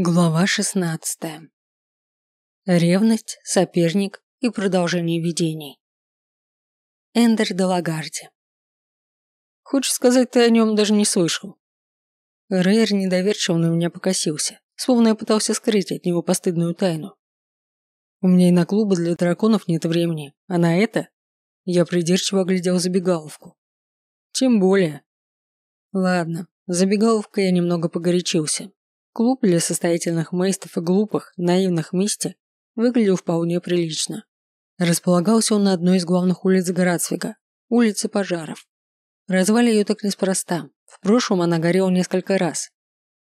Глава 16. Ревность, соперник и продолжение видений. Эндер де Лагарди. Хочешь сказать, ты о нем даже не слышал? Рейер недоверчиво на меня покосился, словно я пытался скрыть от него постыдную тайну. У меня и на клубы для драконов нет времени, а на это я придирчиво оглядел забегаловку. Тем более. Ладно, забегаловка я немного погорячился, Клуб для состоятельных мейстов и глупых, наивных Мисти выглядел вполне прилично. Располагался он на одной из главных улиц Градсвига – улице пожаров. Развали ее так неспроста. В прошлом она горела несколько раз.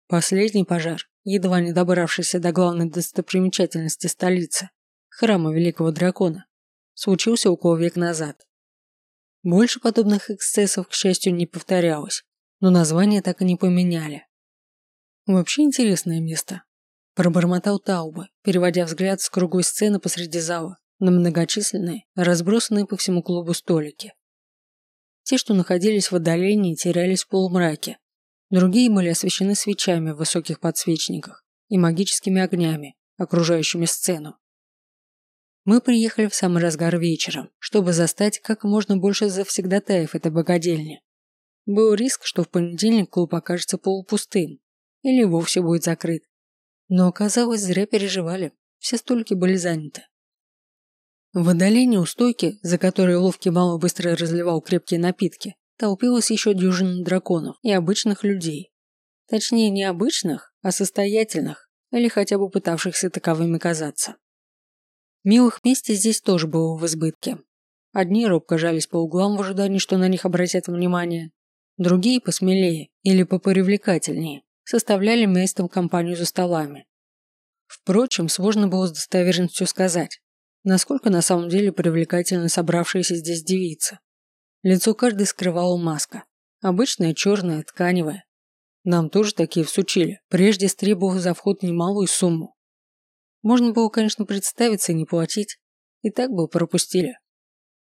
Последний пожар, едва не добравшийся до главной достопримечательности столицы – храма Великого Дракона, случился около век назад. Больше подобных эксцессов, к счастью, не повторялось, но название так и не поменяли. Вообще интересное место. Пробормотал Тауба, переводя взгляд с круглой сцены посреди зала на многочисленные, разбросанные по всему клубу столики. Те, что находились в отдалении, терялись в полумраке. Другие были освещены свечами в высоких подсвечниках и магическими огнями, окружающими сцену. Мы приехали в самый разгар вечера, чтобы застать как можно больше завсегдатаев этой богадельни. Был риск, что в понедельник клуб окажется полупустым, или вовсе будет закрыт. Но оказалось, зря переживали, все столики были заняты. В отдалении у стойки, за которой ловкий мало быстро разливал крепкие напитки, толпилось еще дюжина драконов и обычных людей. Точнее, не обычных, а состоятельных, или хотя бы пытавшихся таковыми казаться. Милых месте здесь тоже было в избытке. Одни робко жались по углам в ожидании, что на них обратят внимание, другие посмелее или попривлекательнее составляли местом компанию за столами. Впрочем, сложно было с достоверностью сказать, насколько на самом деле привлекательны собравшиеся здесь девицы. Лицо каждой скрывала маска, обычная черная, тканевая. Нам тоже такие всучили, прежде стребовав за вход немалую сумму. Можно было, конечно, представиться и не платить, и так бы пропустили.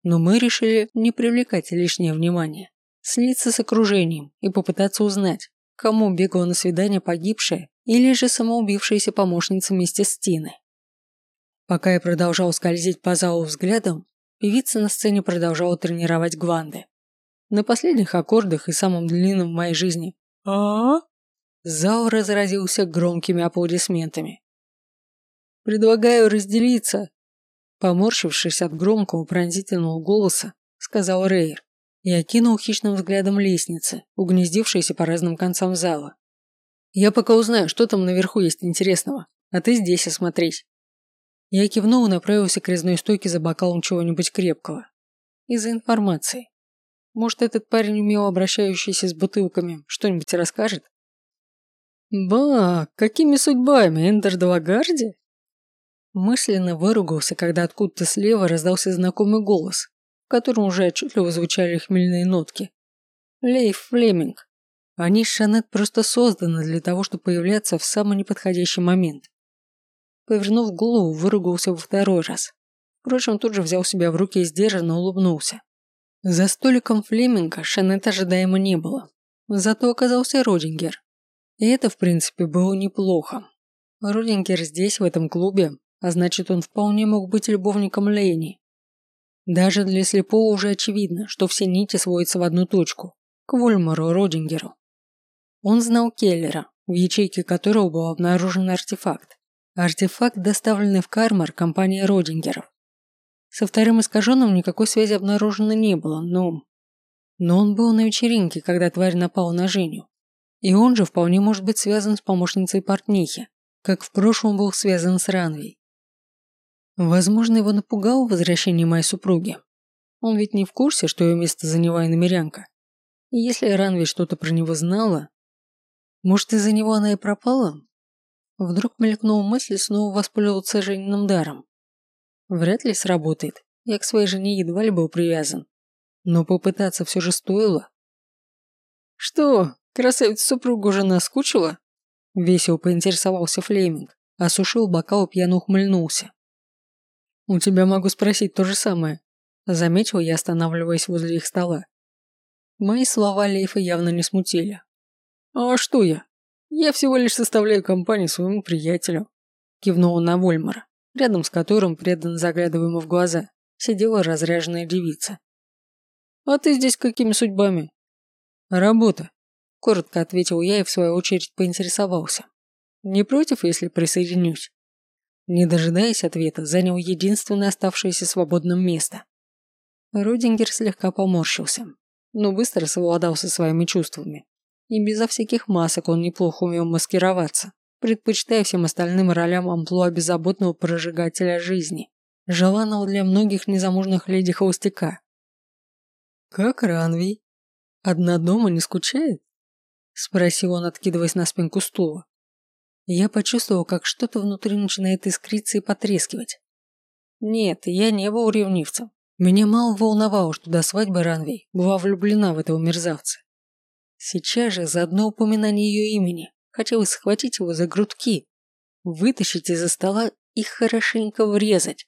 Но мы решили не привлекать лишнее внимание, слиться с окружением и попытаться узнать, кому бегала на свидание погибшая или же самоубившаяся помощница вместе с Тиной. Пока я продолжал скользить по залу взглядом, певица на сцене продолжала тренировать гванды. На последних аккордах и самом длинном в моей жизни а, Зал разразился громкими аплодисментами. «Предлагаю разделиться», поморщившись от громкого пронзительного голоса, сказал Рейер и окинул хищным взглядом лестницы, угнездившиеся по разным концам зала. «Я пока узнаю, что там наверху есть интересного, а ты здесь осмотрись». Я кивнул и направился к резной стойке за бокалом чего-нибудь крепкого. Из-за информации. Может, этот парень, умело обращающийся с бутылками, что-нибудь расскажет? «Ба, какими судьбами, Эндер Далагарди?» Мысленно выругался, когда откуда-то слева раздался знакомый голос, в котором уже отчетливо звучали хмельные нотки. Лейф Флеминг. Они с Шанет просто созданы для того, чтобы появляться в самый неподходящий момент. Повернув голову, выругался во второй раз. Впрочем, тут же взял себя в руки и сдержанно улыбнулся. За столиком Флеминга Шанет ожидаемо не было. Зато оказался Родингер. И это, в принципе, было неплохо. Родингер здесь, в этом клубе, а значит, он вполне мог быть любовником Лейни. Даже для слепого уже очевидно, что все нити сводятся в одну точку – к Вольмару Родингеру. Он знал Келлера, в ячейке которого был обнаружен артефакт. Артефакт, доставленный в Кармар компанией Родингеров. Со вторым искаженным никакой связи обнаружено не было, но... Но он был на вечеринке, когда тварь напала на Женю. И он же вполне может быть связан с помощницей портнихи, как в прошлом был связан с Ранвей. Возможно, его напугало возвращение моей супруги. Он ведь не в курсе, что ее место заняла иномерянка. И если Ранви что-то про него знала, может, из-за него она и пропала? Вдруг мелькнула мысль снова воспользоваться Жениным даром. Вряд ли сработает. Я к своей жене едва ли был привязан. Но попытаться все же стоило. «Что, красавица супруга уже наскучила?» Весело поинтересовался Флеминг, осушил бокал и пьяно ухмыльнулся. «У тебя могу спросить то же самое», – заметил я, останавливаясь возле их стола. Мои слова Лейфа явно не смутили. «А что я? Я всего лишь составляю компанию своему приятелю. Кивнула на Вольмара, рядом с которым, преданно заглядывая ему в глаза, сидела разряженная девица. «А ты здесь какими судьбами?» «Работа», – коротко ответил я и в свою очередь поинтересовался. «Не против, если присоединюсь?» Не дожидаясь ответа, занял единственное оставшееся свободным место. Родингер слегка поморщился, но быстро совладал со своими чувствами. И безо всяких масок он неплохо умел маскироваться, предпочитая всем остальным ролям амплуа беззаботного прожигателя жизни, желанного для многих незамужных леди холостяка. «Как Ранвий? Одна дома не скучает?» – спросил он, откидываясь на спинку стула. Я почувствовал, как что-то внутри начинает искриться и потрескивать. Нет, я не был ревнивцем. Меня мало волновало, что до свадьбы Ранвей была влюблена в этого мерзавца. Сейчас же за одно упоминание ее имени хотелось схватить его за грудки, вытащить из-за стола и хорошенько врезать.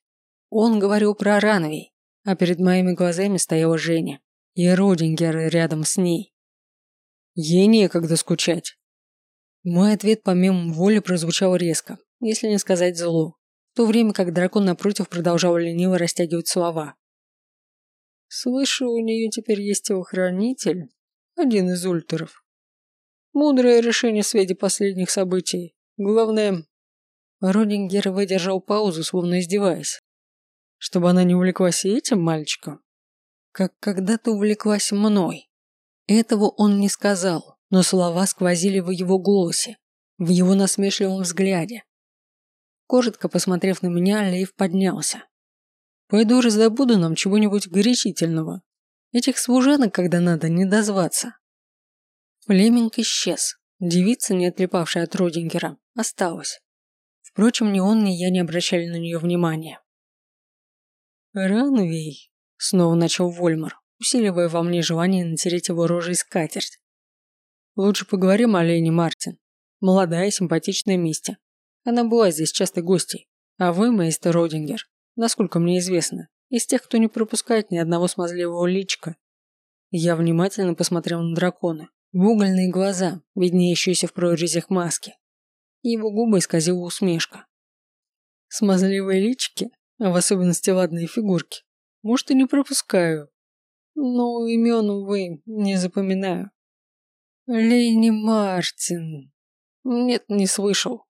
Он говорил про Ранвей, а перед моими глазами стояла Женя и Родингер рядом с ней. Ей некогда скучать. Мой ответ помимо воли прозвучал резко, если не сказать зло, в то время как дракон напротив продолжал лениво растягивать слова. Слышу, у нее теперь есть телохранитель, один из ультеров. Мудрое решение в свете последних событий. Главное... Родингер выдержал паузу, словно издеваясь. Чтобы она не увлеклась этим мальчиком. Как когда-то увлеклась мной. Этого он не сказал, но слова сквозили в его голосе, в его насмешливом взгляде. Коротко посмотрев на меня, Лейв поднялся. Пойду раздобуду нам чего-нибудь горячительного. Этих служанок, когда надо, не дозваться. Флеминг исчез. Девица, не отлипавшая от Родингера, осталась. Впрочем, ни он, ни я не обращали на нее внимания. «Ранвей», — снова начал Вольмар, усиливая во мне желание натереть его рожей скатерть. «Лучше поговорим о Лене Мартин. Молодая, симпатичная Мисти. Она была здесь частой гостей. А вы, мейстер Родингер, насколько мне известно, из тех, кто не пропускает ни одного смазливого личка. Я внимательно посмотрел на дракона, в угольные глаза, виднеющиеся в прорезях маски. Его губы исказила усмешка. Смазливые лички, а в особенности ладные фигурки, может и не пропускаю, но имен, увы, не запоминаю. Лейни Мартин. Нет, не слышал.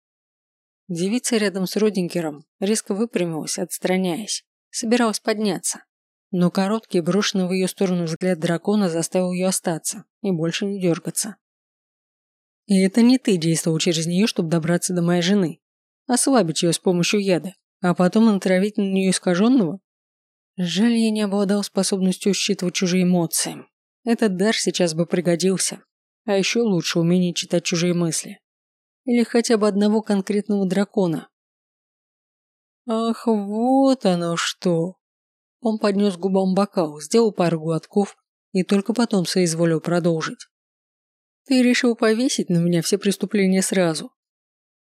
Девица рядом с Родингером резко выпрямилась, отстраняясь, собиралась подняться. Но короткий, брошенный в ее сторону взгляд дракона заставил ее остаться и больше не дергаться. И это не ты действовал через нее, чтобы добраться до моей жены. Ослабить ее с помощью яда, а потом натравить на нее искаженного? Жаль, я не обладал способностью считывать чужие эмоции. Этот дар сейчас бы пригодился. А еще лучше умение читать чужие мысли. Или хотя бы одного конкретного дракона. Ах, вот оно что. Он поднес губам бокал, сделал пару глотков и только потом соизволил продолжить. Ты решил повесить на меня все преступления сразу.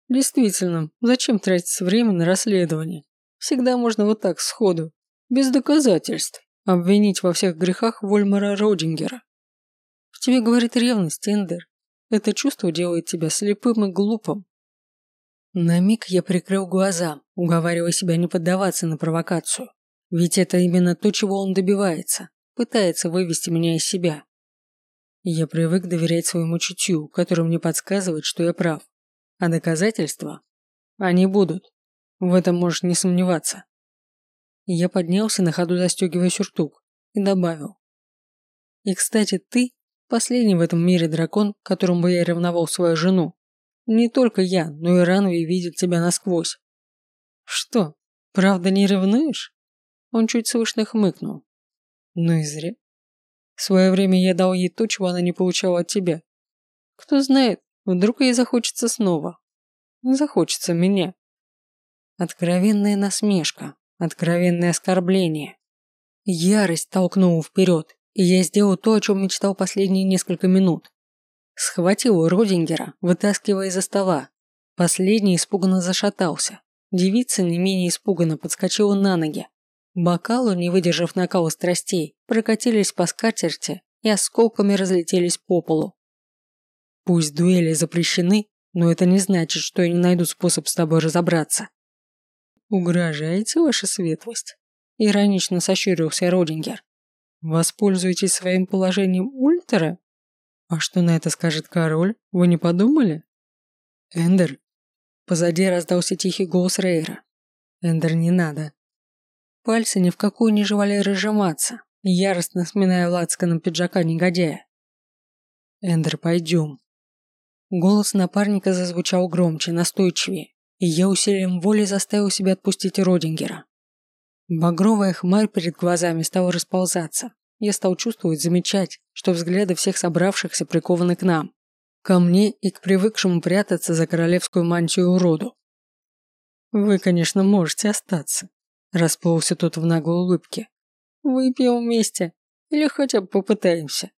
Действительно, зачем тратить время на расследование? Всегда можно вот так сходу, без доказательств, обвинить во всех грехах Вольмара Родингера. Тебе говорит ревность, Эндер. Это чувство делает тебя слепым и глупым. На миг я прикрыл глаза, уговаривая себя не поддаваться на провокацию. Ведь это именно то, чего он добивается. Пытается вывести меня из себя. Я привык доверять своему чутью, которое мне подсказывает, что я прав. А доказательства? Они будут. В этом можешь не сомневаться. Я поднялся на ходу, застегивая сюртук, и добавил. И, кстати, ты Последний в этом мире дракон, которому я ревновал свою жену. Не только я, но и Ранви видит тебя насквозь. Что, правда не ревнуешь? Он чуть слышно хмыкнул. Ну и зря. В свое время я дал ей то, чего она не получала от тебя. Кто знает, вдруг ей захочется снова. Захочется меня. Откровенная насмешка, откровенное оскорбление. Ярость толкнула вперед, и я сделал то, о чем мечтал последние несколько минут. Схватил Родингера, вытаскивая из-за стола. Последний испуганно зашатался. Девица не менее испуганно подскочила на ноги. Бокалы, не выдержав накала страстей, прокатились по скатерти и осколками разлетелись по полу. Пусть дуэли запрещены, но это не значит, что я не найду способ с тобой разобраться. Угрожаете, ваша светлость? Иронично сощурился Родингер. Воспользуетесь своим положением ультра? А что на это скажет король? Вы не подумали? Эндер. Позади раздался тихий голос Рейра. Эндер, не надо. Пальцы ни в какую не желали разжиматься, яростно сминая лацканом пиджака негодяя. Эндер, пойдем. Голос напарника зазвучал громче, настойчивее, и я усилием воли заставил себя отпустить Родингера. Багровая хмарь перед глазами стала расползаться. Я стал чувствовать, замечать, что взгляды всех собравшихся прикованы к нам. Ко мне и к привыкшему прятаться за королевскую мантию уроду. «Вы, конечно, можете остаться», – расплылся тот в наглой улыбке. «Выпьем вместе. Или хотя бы попытаемся.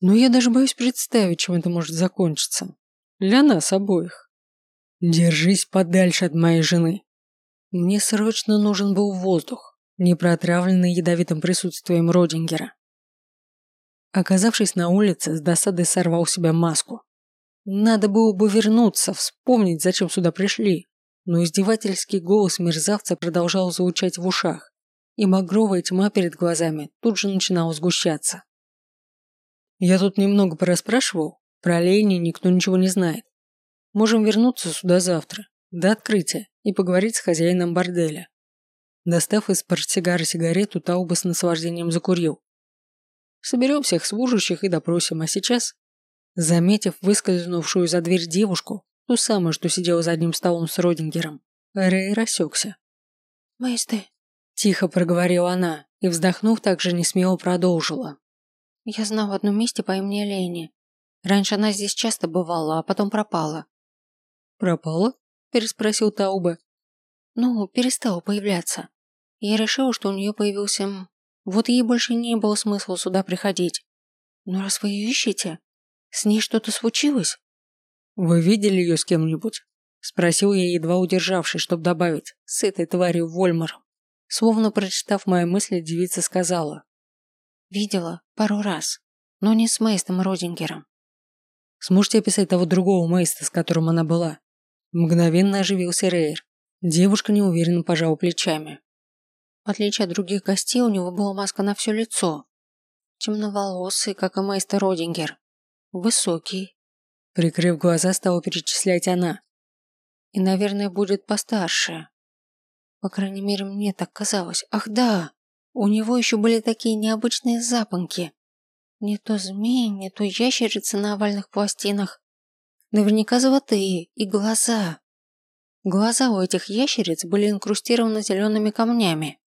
Но я даже боюсь представить, чем это может закончиться. Для нас обоих. Держись подальше от моей жены. Мне срочно нужен был воздух, не протравленный ядовитым присутствием Родингера. Оказавшись на улице, с досадой сорвал себя маску. Надо было бы вернуться, вспомнить, зачем сюда пришли. Но издевательский голос мерзавца продолжал звучать в ушах, и багровая тьма перед глазами тут же начинала сгущаться. Я тут немного порасспрашивал, про Лени никто ничего не знает. Можем вернуться сюда завтра, до открытия и поговорить с хозяином борделя. Достав из портсигара сигарету, Тауба с наслаждением закурил. Соберем всех служащих и допросим, а сейчас, заметив выскользнувшую за дверь девушку, ту самую, что сидела за одним столом с Родингером, Рэй рассекся. «Мэйсты», – тихо проговорила она и, вздохнув, также несмело продолжила. «Я знала в одном месте по имени Лени. Раньше она здесь часто бывала, а потом пропала». «Пропала?» Переспросил Тауба. Ну, перестала появляться. Я решила, что у нее появился... Вот ей больше не было смысла сюда приходить. Но раз вы ее ищете, с ней что-то случилось? Вы видели ее с кем-нибудь? Спросил я, едва удержавшись, чтобы добавить, с этой тварью Вольмаром. Словно прочитав мои мысли, девица сказала. Видела пару раз, но не с Мейстом Родингером. Сможете описать того другого Мейста, с которым она была? Мгновенно оживился Рейр. Девушка неуверенно пожала плечами. В отличие от других гостей, у него была маска на все лицо. Темноволосый, как и майстер Родингер. Высокий. Прикрыв глаза, стала перечислять она. И, наверное, будет постарше. По крайней мере, мне так казалось. Ах да, у него еще были такие необычные запонки. Не то змеи, не то ящерицы на овальных пластинах. Наверняка золотые и глаза. Глаза у этих ящериц были инкрустированы зелеными камнями.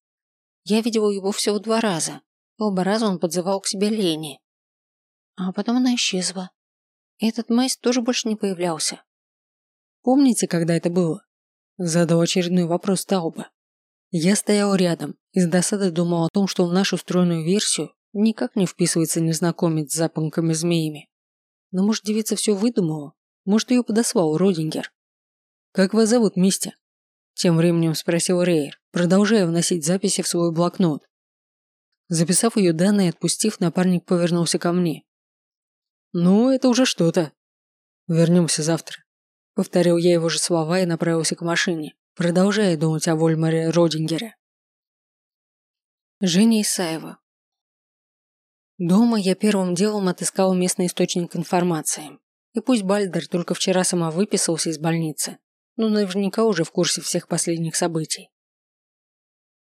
Я видела его всего два раза. Оба раза он подзывал к себе Лени. А потом она исчезла. Этот Мэйс тоже больше не появлялся. Помните, когда это было? Задал очередной вопрос Тауба. Я стоял рядом и с досадой думал о том, что в нашу встроенную версию никак не вписывается незнакомец с запонками-змеями. Но может девица все выдумала может, ее подослал Родингер. «Как вас зовут, мистер?» Тем временем спросил Рейер, продолжая вносить записи в свой блокнот. Записав ее данные и отпустив, напарник повернулся ко мне. «Ну, это уже что-то. Вернемся завтра», – повторил я его же слова и направился к машине, продолжая думать о Вольмаре Родингере. Женя Исаева Дома я первым делом отыскал местный источник информации. И пусть Бальдер только вчера сама выписался из больницы, но наверняка уже в курсе всех последних событий.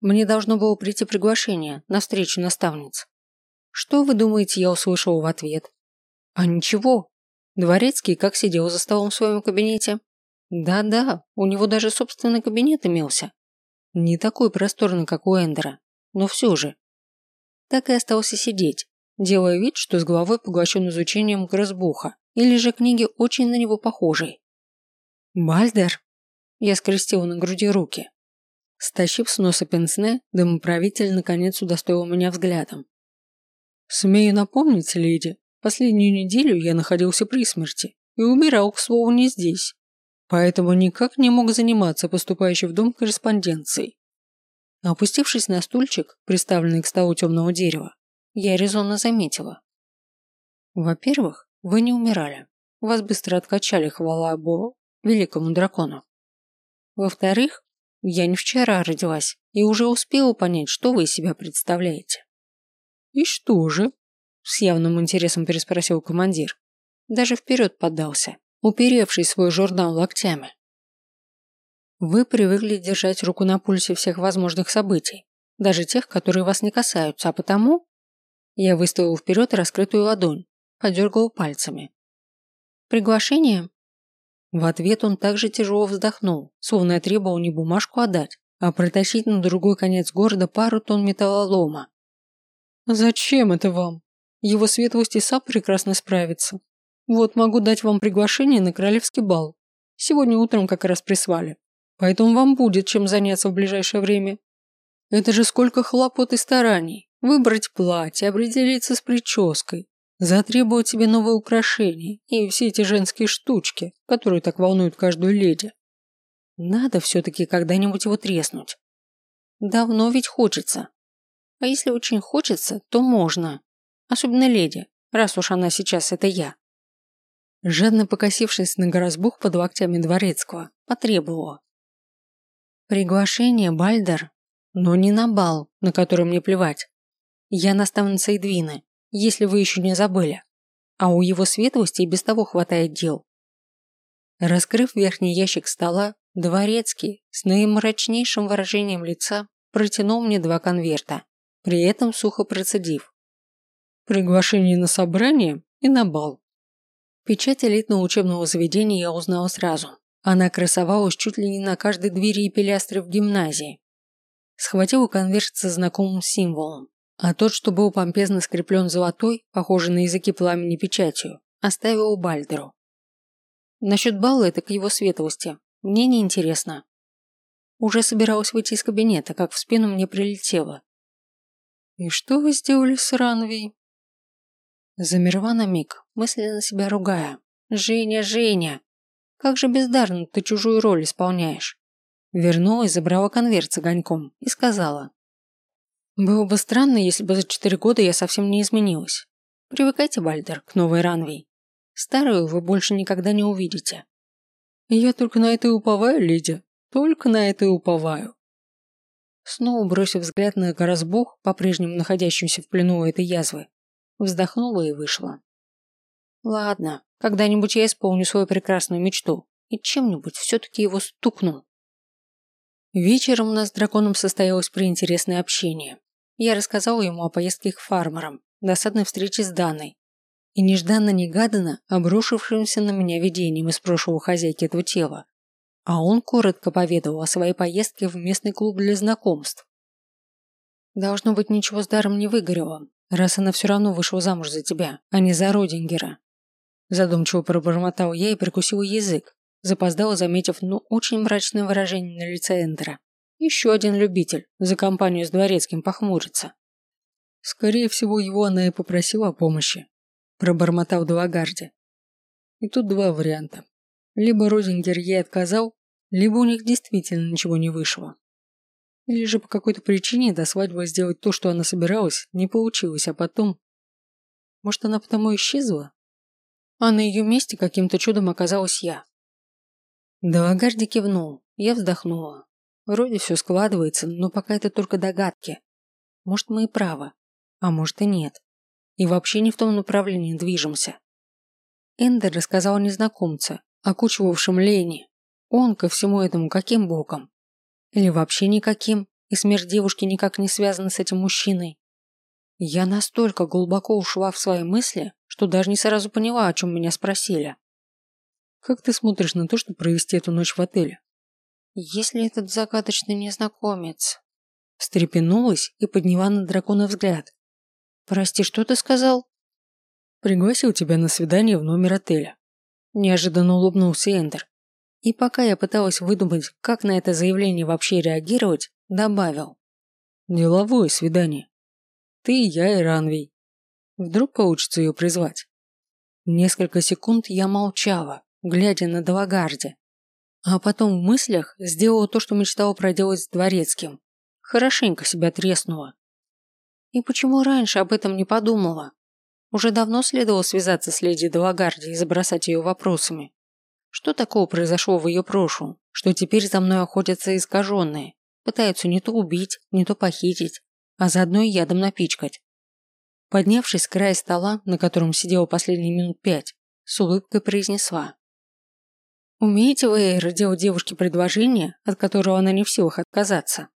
Мне должно было прийти приглашение на встречу наставниц. Что вы думаете, я услышал в ответ? А ничего. Дворецкий как сидел за столом в своем кабинете. Да-да, у него даже собственный кабинет имелся. Не такой просторный, как у Эндера, но все же. Так и остался сидеть, делая вид, что с головой поглощен изучением грозбуха или же книги очень на него похожей. «Бальдер?» Я скрестила на груди руки. Стащив с носа пенсне, домоправитель наконец удостоил меня взглядом. «Смею напомнить, леди, последнюю неделю я находился при смерти и умирал, к слову, не здесь, поэтому никак не мог заниматься поступающей в дом корреспонденцией. Опустившись на стульчик, приставленный к столу темного дерева, я резонно заметила. Во-первых, вы не умирали. вас быстро откачали, хвала Богу, великому дракону. Во-вторых, я не вчера родилась и уже успела понять, что вы из себя представляете. И что же? С явным интересом переспросил командир. Даже вперед поддался, уперевший свой журнал локтями. Вы привыкли держать руку на пульсе всех возможных событий, даже тех, которые вас не касаются, а потому... Я выставил вперед раскрытую ладонь, подергал пальцами. «Приглашение?» В ответ он также тяжело вздохнул, словно я требовал не бумажку отдать, а протащить на другой конец города пару тонн металлолома. «Зачем это вам? Его светлость и сам прекрасно справится. Вот могу дать вам приглашение на королевский бал. Сегодня утром как раз прислали. Поэтому вам будет чем заняться в ближайшее время. Это же сколько хлопот и стараний. Выбрать платье, определиться с прической, затребовать себе новые украшения и все эти женские штучки, которые так волнуют каждую леди. Надо все-таки когда-нибудь его треснуть. Давно ведь хочется. А если очень хочется, то можно. Особенно леди, раз уж она сейчас это я. Жадно покосившись на горозбух под локтями дворецкого, потребовала. Приглашение, Бальдер, но не на бал, на который мне плевать. Я наставница Эдвины, если вы еще не забыли. А у его светлости и без того хватает дел. Раскрыв верхний ящик стола, дворецкий с наимрачнейшим выражением лица протянул мне два конверта, при этом сухо процедив. Приглашение на собрание и на бал. Печать элитного учебного заведения я узнала сразу. Она красовалась чуть ли не на каждой двери и пилястре в гимназии. Схватила конверт со знакомым символом, а тот, что был помпезно скреплен золотой, похожий на языки пламени печатью, оставил Бальдеру. Насчет балла это к его светлости. Мне не интересно. Уже собиралась выйти из кабинета, как в спину мне прилетело. «И что вы сделали с Ранвей?» Замерла на миг, мысленно себя ругая. «Женя, Женя! Как же бездарно ты чужую роль исполняешь!» Вернулась, забрала конверт с огоньком и сказала. Было бы странно, если бы за четыре года я совсем не изменилась. Привыкайте, Бальдер, к новой Ранвей. Старую вы больше никогда не увидите. Я только на это и уповаю, Лидия. Только на это и уповаю. Снова бросив взгляд на Горазбух, по-прежнему находящуюся в плену этой язвы, вздохнула и вышла. Ладно, когда-нибудь я исполню свою прекрасную мечту и чем-нибудь все-таки его стукну. Вечером у нас с драконом состоялось приинтересное общение. Я рассказал ему о поездке к фармерам, досадной встрече с Даной и нежданно-негаданно обрушившимся на меня видением из прошлого хозяйки этого тела. А он коротко поведал о своей поездке в местный клуб для знакомств. Должно быть, ничего с даром не выгорело, раз она все равно вышла замуж за тебя, а не за Родингера. Задумчиво пробормотал я и прикусил язык, запоздало заметив, ну, очень мрачное выражение на лице Эндера. Еще один любитель, за компанию с дворецким похмурится. Скорее всего, его она и попросила о помощи. Пробормотал Далагарди. И тут два варианта. Либо Розингер ей отказал, либо у них действительно ничего не вышло. Или же по какой-то причине до свадьбы сделать то, что она собиралась, не получилось, а потом... Может, она потому исчезла? А на ее месте каким-то чудом оказалась я. Далагарди кивнул, я вздохнула. Вроде все складывается, но пока это только догадки. Может, мы и правы, а может и нет. И вообще не в том направлении движемся. Эндер рассказал незнакомце, окучивавшем Лени. Он ко всему этому каким боком? Или вообще никаким, и смерть девушки никак не связана с этим мужчиной? Я настолько глубоко ушла в свои мысли, что даже не сразу поняла, о чем меня спросили. «Как ты смотришь на то, чтобы провести эту ночь в отеле?» Если этот загадочный незнакомец... Встрепенулась и подняла на дракона взгляд. «Прости, что ты сказал?» «Пригласил тебя на свидание в номер отеля». Неожиданно улыбнулся Эндер. И пока я пыталась выдумать, как на это заявление вообще реагировать, добавил. «Деловое свидание. Ты, я и Ранвей. Вдруг получится ее призвать?» Несколько секунд я молчала, глядя на Далагарди, а потом в мыслях сделала то, что мечтала проделать с дворецким. Хорошенько себя треснула. И почему раньше об этом не подумала? Уже давно следовало связаться с леди Делагарди и забросать ее вопросами. Что такого произошло в ее прошлом, что теперь за мной охотятся искаженные, пытаются не то убить, не то похитить, а заодно и ядом напичкать. Поднявшись с края стола, на котором сидела последние минут пять, с улыбкой произнесла. «Умеете вы, делать девушке предложение, от которого она не в силах отказаться?»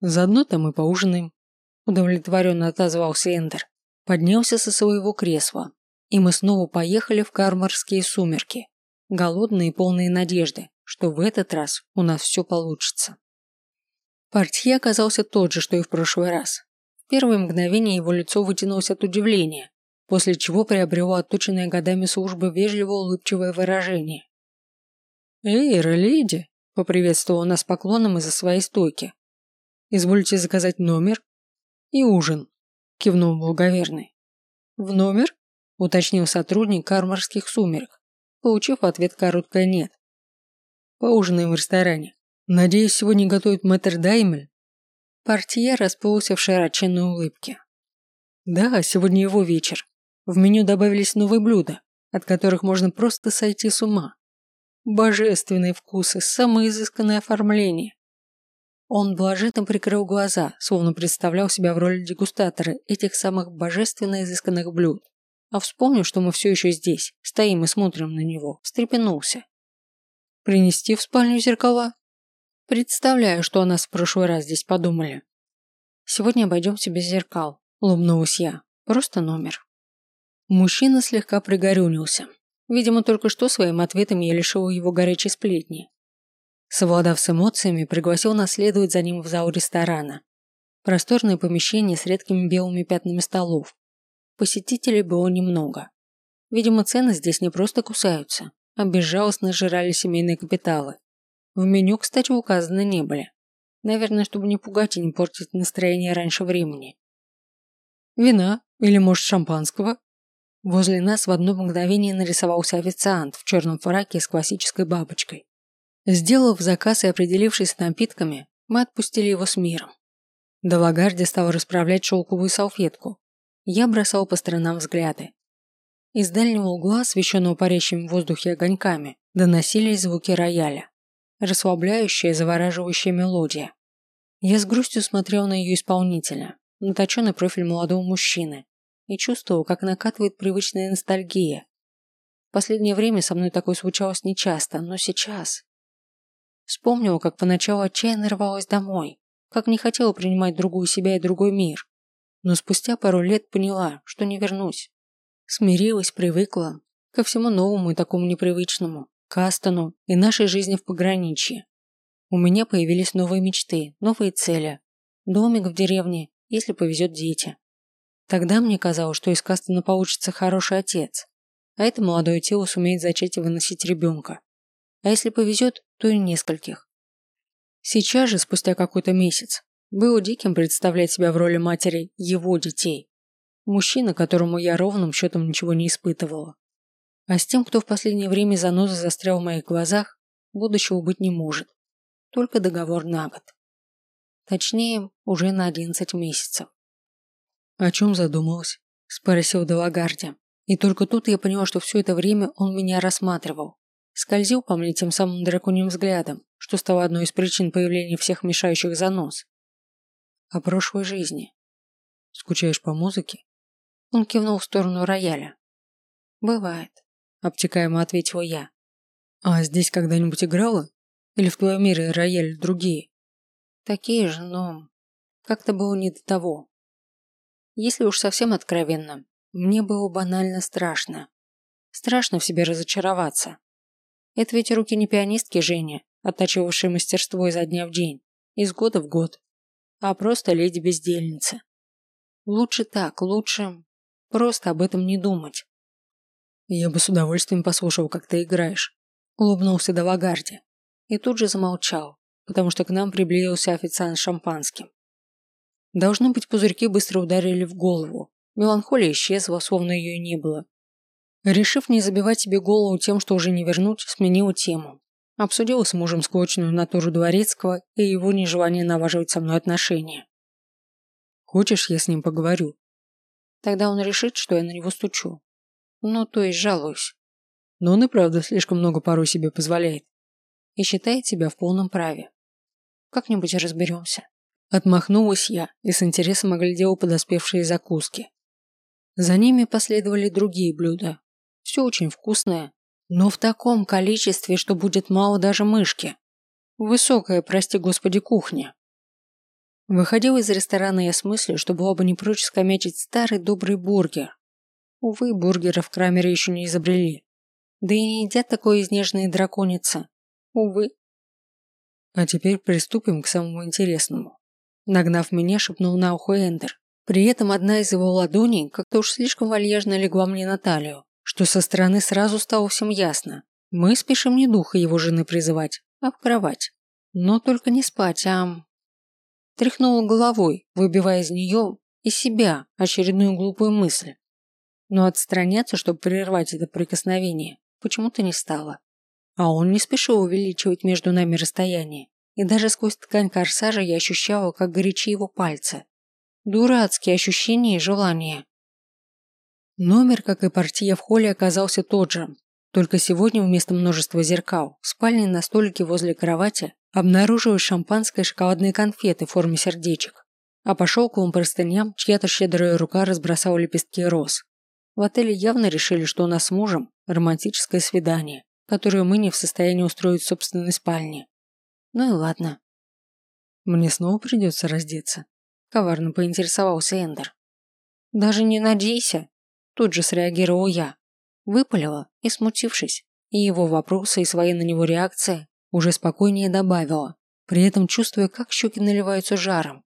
«Заодно-то мы поужинаем», – удовлетворенно отозвался Эндер. Поднялся со своего кресла, и мы снова поехали в кармарские сумерки, голодные и полные надежды, что в этот раз у нас все получится. Портье оказался тот же, что и в прошлый раз. В первое мгновение его лицо вытянулось от удивления, после чего приобрело отточенное годами службы вежливо улыбчивое выражение. «Эй, леди!» – поприветствовал нас поклоном из-за своей стойки. «Извольте заказать номер и ужин», – кивнул благоверный. «В номер?» – уточнил сотрудник кармарских сумерек, получив ответ короткое «нет». «Поужинаем в ресторане. Надеюсь, сегодня готовит мэтр Даймель?» Портье расплылся в широченной улыбке. «Да, сегодня его вечер. В меню добавились новые блюда, от которых можно просто сойти с ума. Божественные вкусы, самое изысканное оформление. Он блаженно прикрыл глаза, словно представлял себя в роли дегустатора этих самых божественно изысканных блюд. А вспомнив, что мы все еще здесь, стоим и смотрим на него, встрепенулся. «Принести в спальню зеркала?» Представляю, что о нас в прошлый раз здесь подумали. Сегодня обойдемся без зеркал, улыбнулась я. Просто номер. Мужчина слегка пригорюнился. Видимо, только что своим ответом я лишил его горячей сплетни. Совладав с эмоциями, пригласил нас следовать за ним в зал ресторана. Просторное помещение с редкими белыми пятнами столов. Посетителей было немного. Видимо, цены здесь не просто кусаются, а безжалостно жрали семейные капиталы. В меню, кстати, указаны не были. Наверное, чтобы не пугать и не портить настроение раньше времени. Вина или, может, шампанского? Возле нас в одно мгновение нарисовался официант в черном фраке с классической бабочкой. Сделав заказ и определившись с напитками, мы отпустили его с миром. Далагарди стал расправлять шелковую салфетку. Я бросал по сторонам взгляды. Из дальнего угла, освещенного парящими в воздухе огоньками, доносились звуки рояля расслабляющая, завораживающая мелодия. Я с грустью смотрел на ее исполнителя, на точенный профиль молодого мужчины, и чувствовал, как накатывает привычная ностальгия. В последнее время со мной такое случалось нечасто, но сейчас... Вспомнила, как поначалу отчаянно рвалась домой, как не хотела принимать другую себя и другой мир. Но спустя пару лет поняла, что не вернусь. Смирилась, привыкла ко всему новому и такому непривычному. Кастану и нашей жизни в пограничье. У меня появились новые мечты, новые цели. Домик в деревне, если повезет дети. Тогда мне казалось, что из Кастана получится хороший отец, а это молодое тело сумеет зачать и выносить ребенка. А если повезет, то и нескольких. Сейчас же, спустя какой-то месяц, было диким представлять себя в роли матери его детей. Мужчина, которому я ровным счетом ничего не испытывала. А с тем, кто в последнее время заноза застрял в моих глазах, будущего быть не может. Только договор на год. Точнее, уже на 11 месяцев. «О чем задумалась?» – спросил Делагарди. И только тут я поняла, что все это время он меня рассматривал. Скользил по мне тем самым драконьим взглядом, что стало одной из причин появления всех мешающих занос. О прошлой жизни. Скучаешь по музыке? Он кивнул в сторону рояля. Бывает обтекаемо ответила я. А здесь когда-нибудь играла? Или в твоем мире рояль другие? Такие же, но как-то было не до того. Если уж совсем откровенно, мне было банально страшно. Страшно в себе разочароваться. Это ведь руки не пианистки Жени, оттачивавшей мастерство изо дня в день, из года в год, а просто леди-бездельница. Лучше так, лучше просто об этом не думать. «Я бы с удовольствием послушал, как ты играешь», – улыбнулся Далагарди. И тут же замолчал, потому что к нам приблизился официант с шампанским. Должно быть, пузырьки быстро ударили в голову. Меланхолия исчезла, словно ее и не было. Решив не забивать себе голову тем, что уже не вернуть, сменила тему. Обсудила с мужем склочную натуру дворецкого и его нежелание налаживать со мной отношения. «Хочешь, я с ним поговорю?» Тогда он решит, что я на него стучу. Ну, то есть жалуюсь. Но он и правда слишком много порой себе позволяет. И считает себя в полном праве. Как-нибудь разберемся. Отмахнулась я и с интересом оглядела подоспевшие закуски. За ними последовали другие блюда. Все очень вкусное, но в таком количестве, что будет мало даже мышки. Высокая, прости господи, кухня. Выходил из ресторана я с мыслью, что было бы не прочь скомячить старый добрый бургер. Увы, бургеров в Крамере еще не изобрели. Да и не едят такое изнежные драконицы. Увы. А теперь приступим к самому интересному. Нагнав меня, шепнул на ухо Эндер. При этом одна из его ладоней как-то уж слишком вальяжно легла мне на талию, что со стороны сразу стало всем ясно. Мы спешим не духа его жены призывать, а в кровать. Но только не спать, а... Тряхнула головой, выбивая из нее, из себя, очередную глупую мысль. Но отстраняться, чтобы прервать это прикосновение, почему-то не стало. А он не спешил увеличивать между нами расстояние, и даже сквозь ткань корсажа я ощущала, как горячи его пальцы. Дурацкие ощущения и желания. Номер, как и партия в холле, оказался тот же. Только сегодня вместо множества зеркал в спальне на столике возле кровати обнаружилось шампанское и шоколадные конфеты в форме сердечек. А по шелковым простыням чья-то щедрая рука разбросала лепестки роз. В отеле явно решили, что у нас с мужем романтическое свидание, которое мы не в состоянии устроить в собственной спальне. Ну и ладно. Мне снова придется раздеться. Коварно поинтересовался Эндер. Даже не надейся. Тут же среагировал я. Выпалила и, смутившись, и его вопросы, и свои на него реакции, уже спокойнее добавила, при этом чувствуя, как щеки наливаются жаром.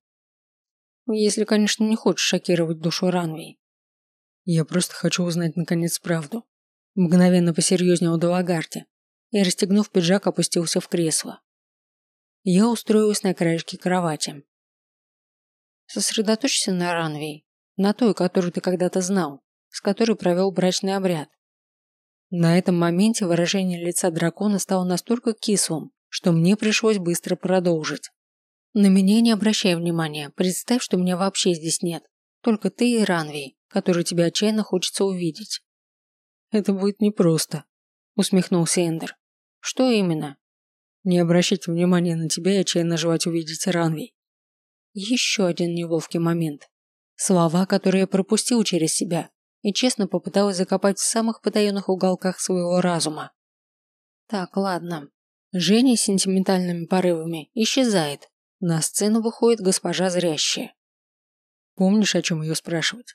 Если, конечно, не хочешь шокировать душу Ранвей. Я просто хочу узнать наконец правду. Мгновенно посерьезнел Далагарте и, расстегнув пиджак, опустился в кресло. Я устроилась на краешке кровати. Сосредоточься на Ранвей, на той, которую ты когда-то знал, с которой провел брачный обряд. На этом моменте выражение лица дракона стало настолько кислым, что мне пришлось быстро продолжить. На меня не обращай внимания, представь, что меня вообще здесь нет. Только ты и Ранвей который тебе отчаянно хочется увидеть. Это будет непросто, усмехнулся Эндер. Что именно? Не обращать внимания на тебя и отчаянно желать увидеть Ранвей. Еще один неловкий момент. Слова, которые я пропустил через себя, и честно попыталась закопать в самых потаенных уголках своего разума. Так, ладно. Женя с сентиментальными порывами исчезает. На сцену выходит госпожа Зрящая. Помнишь, о чем ее спрашивать?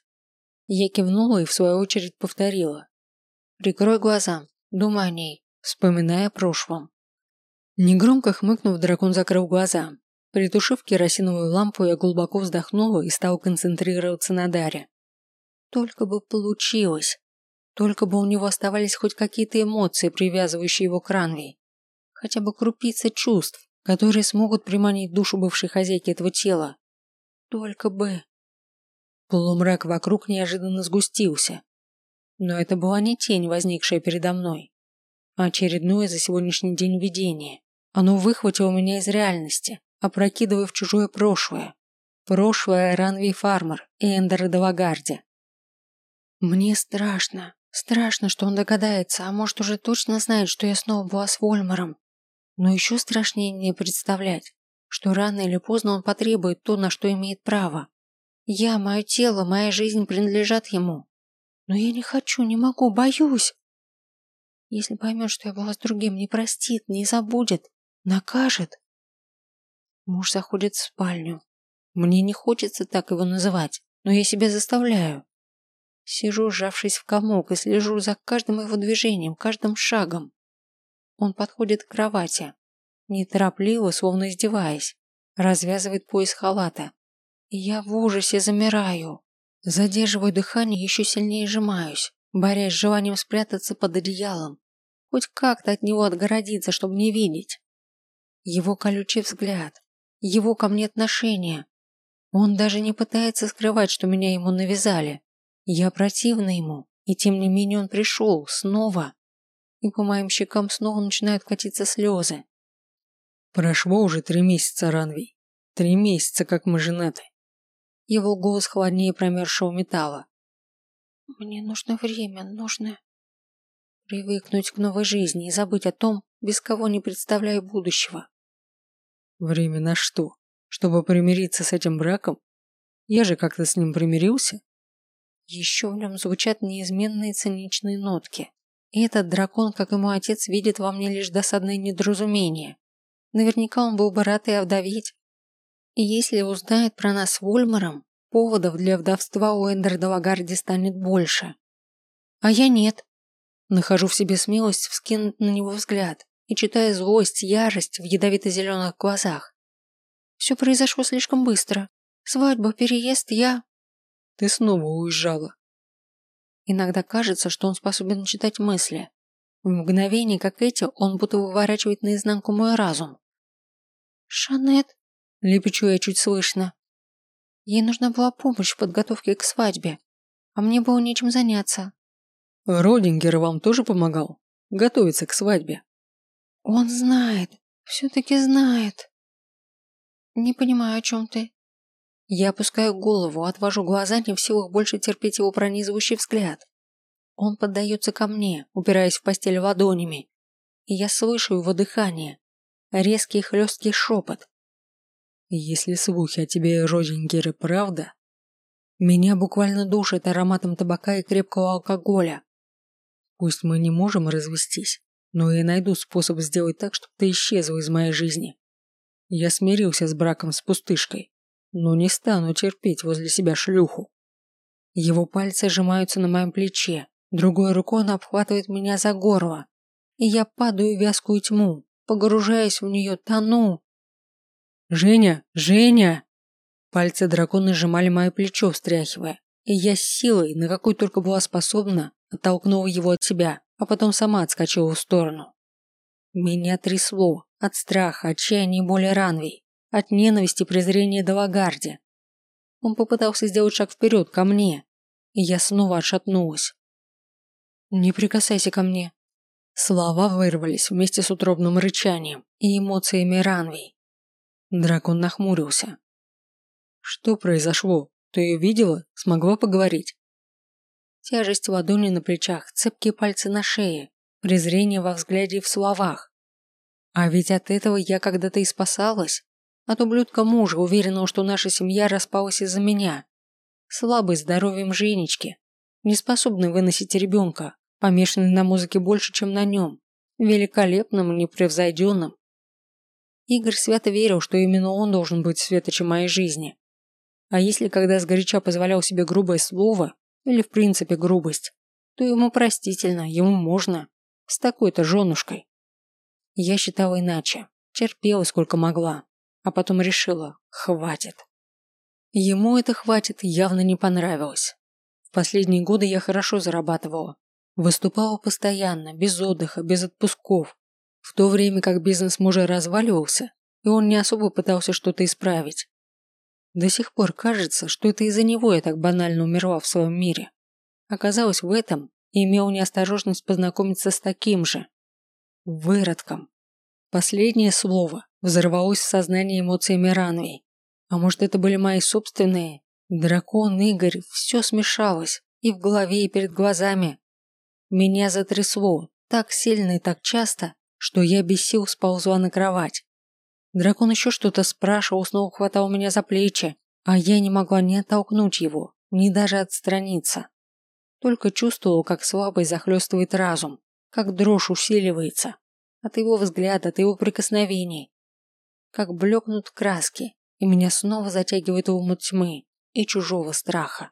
Я кивнула и в свою очередь повторила. «Прикрой глаза, думай о ней, вспоминая о прошлом». Негромко хмыкнув, дракон закрыл глаза. Притушив керосиновую лампу, я глубоко вздохнула и стал концентрироваться на даре. Только бы получилось. Только бы у него оставались хоть какие-то эмоции, привязывающие его к Ранви. Хотя бы крупицы чувств, которые смогут приманить душу бывшей хозяйки этого тела. Только бы... Полумрак вокруг неожиданно сгустился. Но это была не тень, возникшая передо мной, а очередное за сегодняшний день видение. Оно выхватило меня из реальности, опрокидывая в чужое прошлое. Прошлое Ранви Фармер и Эндера Далагарди. Мне страшно. Страшно, что он догадается, а может уже точно знает, что я снова была с Вольмаром. Но еще страшнее мне представлять, что рано или поздно он потребует то, на что имеет право. Я, мое тело, моя жизнь принадлежат ему. Но я не хочу, не могу, боюсь. Если поймет, что я была с другим, не простит, не забудет, накажет. Муж заходит в спальню. Мне не хочется так его называть, но я себя заставляю. Сижу, сжавшись в комок, и слежу за каждым его движением, каждым шагом. Он подходит к кровати, неторопливо, словно издеваясь, развязывает пояс халата, я в ужасе замираю. Задерживаю дыхание, еще сильнее сжимаюсь, борясь с желанием спрятаться под одеялом. Хоть как-то от него отгородиться, чтобы не видеть. Его колючий взгляд, его ко мне отношение. Он даже не пытается скрывать, что меня ему навязали. Я противна ему, и тем не менее он пришел, снова. И по моим щекам снова начинают катиться слезы. Прошло уже три месяца, Ранвей. Три месяца, как мы женаты. Его голос холоднее промерзшего металла. Мне нужно время, нужно привыкнуть к новой жизни и забыть о том, без кого не представляю будущего. Время на что? Чтобы примириться с этим браком? Я же как-то с ним примирился. Еще в нем звучат неизменные циничные нотки. И этот дракон, как и мой отец, видит во мне лишь досадное недоразумение. Наверняка он был бы рад и овдоветь. И если узнает про нас Вольмаром, поводов для вдовства у Эндерда Лагарди станет больше. А я нет. Нахожу в себе смелость вскинуть на него взгляд и читаю злость, ярость в ядовито-зеленых глазах. Все произошло слишком быстро. Свадьба, переезд, я... Ты снова уезжала. Иногда кажется, что он способен читать мысли. В мгновение, как эти, он будто выворачивает наизнанку мой разум. «Шанет», — лепечу я чуть слышно. Ей нужна была помощь в подготовке к свадьбе, а мне было нечем заняться. Родингер вам тоже помогал? Готовиться к свадьбе? Он знает, все-таки знает. Не понимаю, о чем ты. Я опускаю голову, отвожу глаза, не в силах больше терпеть его пронизывающий взгляд. Он поддается ко мне, упираясь в постель ладонями, и я слышу его дыхание, резкий хлесткий шепот. Если слухи о тебе, Розингере, правда, меня буквально душит ароматом табака и крепкого алкоголя. Пусть мы не можем развестись, но я найду способ сделать так, чтобы ты исчезла из моей жизни. Я смирился с браком с пустышкой но не стану терпеть возле себя шлюху. Его пальцы сжимаются на моем плече, другой рукой он обхватывает меня за горло, и я падаю в вязкую тьму, погружаясь в нее, тону. «Женя! Женя!» Пальцы дракона сжимали мое плечо, встряхивая, и я с силой, на какой только была способна, оттолкнула его от себя, а потом сама отскочила в сторону. Меня трясло от страха, отчаяния и боли ранвей от ненависти и презрения до Лагарди. Он попытался сделать шаг вперед, ко мне, и я снова отшатнулась. «Не прикасайся ко мне». Слова вырвались вместе с утробным рычанием и эмоциями Ранвей. Дракон нахмурился. «Что произошло? Ты ее видела? Смогла поговорить?» Тяжесть ладони на плечах, цепкие пальцы на шее, презрение во взгляде и в словах. А ведь от этого я когда-то и спасалась. От ублюдка мужа, уверенного, что наша семья распалась из-за меня. Слабый здоровьем Женечки, неспособный выносить ребенка, помешанный на музыке больше, чем на нем, великолепным и непревзойденным. Игорь свято верил, что именно он должен быть светочем моей жизни. А если когда сгоряча позволял себе грубое слово, или в принципе грубость, то ему простительно, ему можно, с такой-то женушкой. Я считала иначе, терпела сколько могла, а потом решила – хватит. Ему это хватит явно не понравилось. В последние годы я хорошо зарабатывала. Выступала постоянно, без отдыха, без отпусков. В то время как бизнес мужа разваливался, и он не особо пытался что-то исправить. До сих пор кажется, что это из-за него я так банально умерла в своем мире. Оказалось в этом и имел неосторожность познакомиться с таким же. Выродком. Последнее слово взорвалось в сознании эмоциями Ранвей. А может, это были мои собственные? Дракон, Игорь, все смешалось. И в голове, и перед глазами. Меня затрясло так сильно и так часто, что я без сил сползла на кровать. Дракон еще что-то спрашивал, снова хватал меня за плечи, а я не могла ни оттолкнуть его, ни даже отстраниться. Только чувствовала, как слабый захлестывает разум, как дрожь усиливается. От его взгляда, от его прикосновений. Как блекнут краски, и меня снова затягивает в омут тьмы и чужого страха.